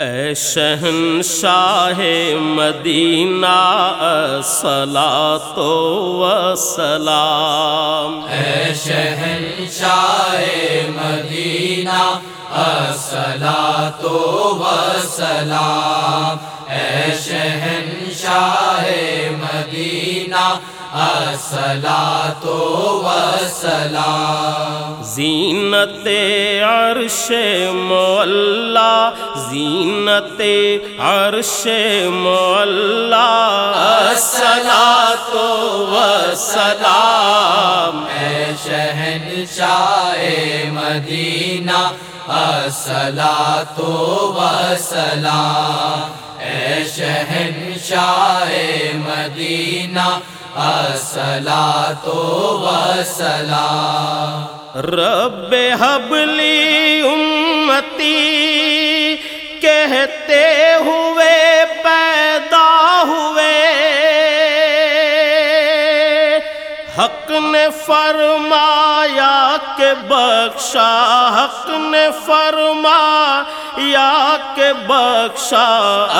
اے شہن شاہ مدینہ سلا تو سلام اے شہن شاہ مدینہ اصلا تو وسلام اے شہن شاہ مدینہ اصلا تو وسلام زینت عرش مولا زینت عرش مولا. اصلا تو وسلام اے شہن شاہ مدینہ اصلا تو وسلام اے شہن شاہ مدینہ اصلا تو وسلا رب حبلی امتی کہتے ہوئے پیدا ہوئے۔ حق نے فرمایا کہ بخشا، حق نے فرمایا کہ بخشا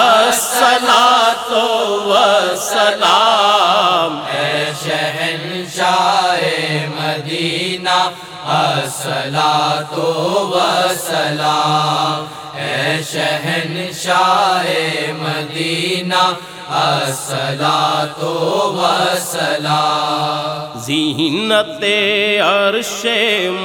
السلا تو وسلام اے شہن شاہ مدینہ اصلا تو وسلام اے شہن شاہ مدینہ اصلا تو وسلام زینت عرش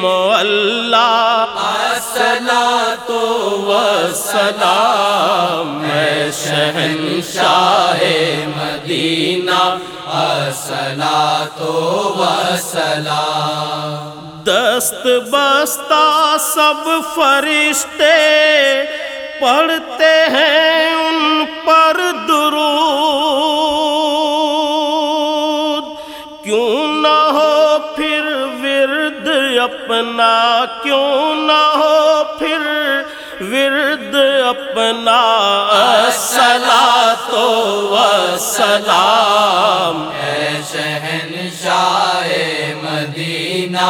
مولا. اصلا تو وسلام میں شہن شاہ مدینہ. اصلا تو وسلام دست بستہ سب فرشتے پڑھتے ہیں پر درود کیوں نہ ہو پھر ورد اپنا کیوں نہ ہو پھر اپنا السلا تو وسلام اے شہن شاہ مدینہ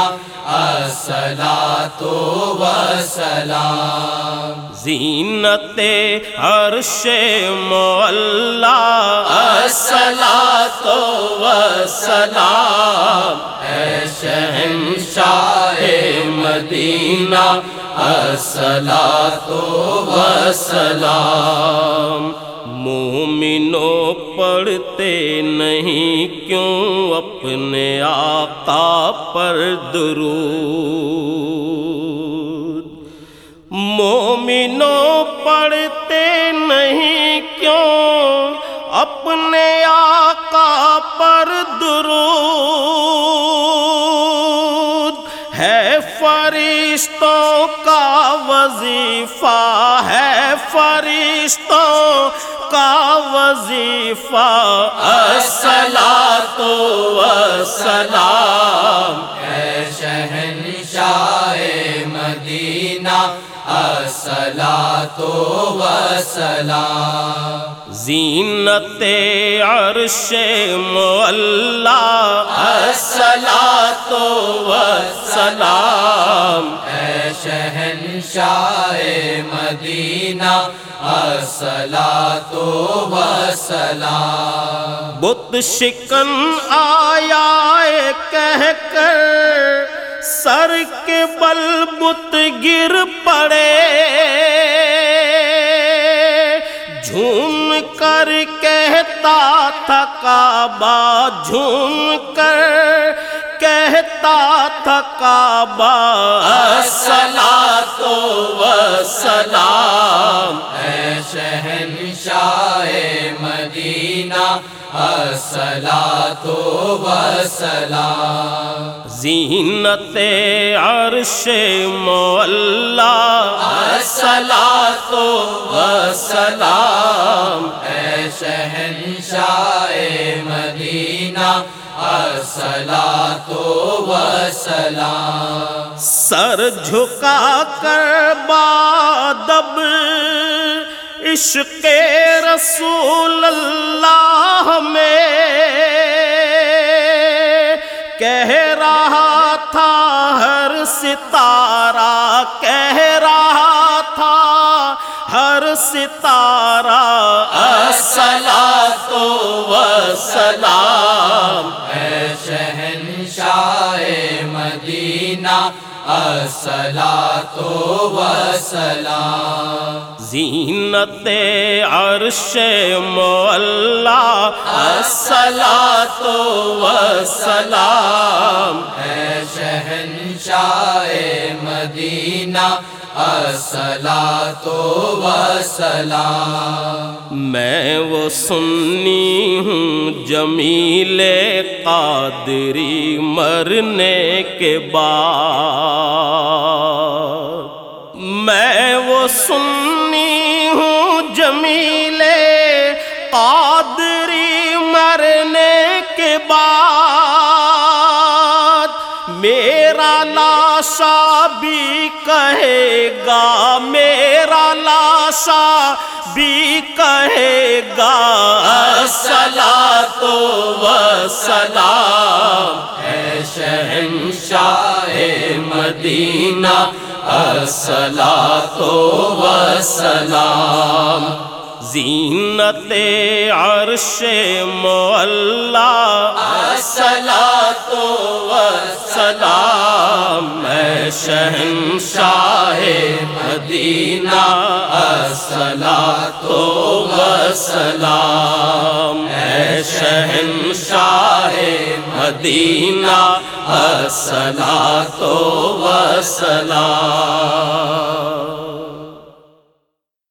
اصلا تو وسلام زینت عرش مولا السلا تو وسلام اے شہن شاہ مدینہ اصلا تو وسلام مومنوں پڑھتے نہیں کیوں؟ اپنے آقا پر درود۔ مومنوں پڑھتے نہیں ہے فرشتوں کا وظیفہ ہے فرشتوں کا وظیفہ السلا تو وسلام اے شہن شاہ مدینہ اصلا تو وسلام زینت عرش مولا السلا تو وسلام اے شہن شاہ مدینہ اصلا تو وسلام بت شکن آیا کہہ کر سر کے بل بت گر پڑے۔ جھوم کر کہتا تھا کعبہ جھوم کر کہتا تھا کعبہ۔ السلا تو وسلام اے شہن شاہ مدینہ اصلا تو وسلام زینت عرش مولا۔ السلا تو وسلام اے شہن شاہ مدینہ تو وسلام سر جھکا کر بادب عشق رسول اللہ میں کہہ رہا تھا ہر ستارہ، کہہ الصلاۃ والسلام. زینت عرش مولا الصلاۃ والسلام. اے شہنشاہ مدینہ الصلاۃ والسلام. میں وہ سنی ہوں جمیل قادری مرنے کے بعد۔ میں وہ سنی ہوں جمیل قادری مرنے کے بعد۔ میرا لاشا بھی کہے گا، میرا لاشا بھی کہے گا۔ الصلاۃ والسلام اے شہنشاہ مدینہ۔ الصلاۃ والسلام زینت عرش مولا شہنشاہ مدینہ اصلا تو سلام اے شہنشاہ مدینہ اصلا تو سلام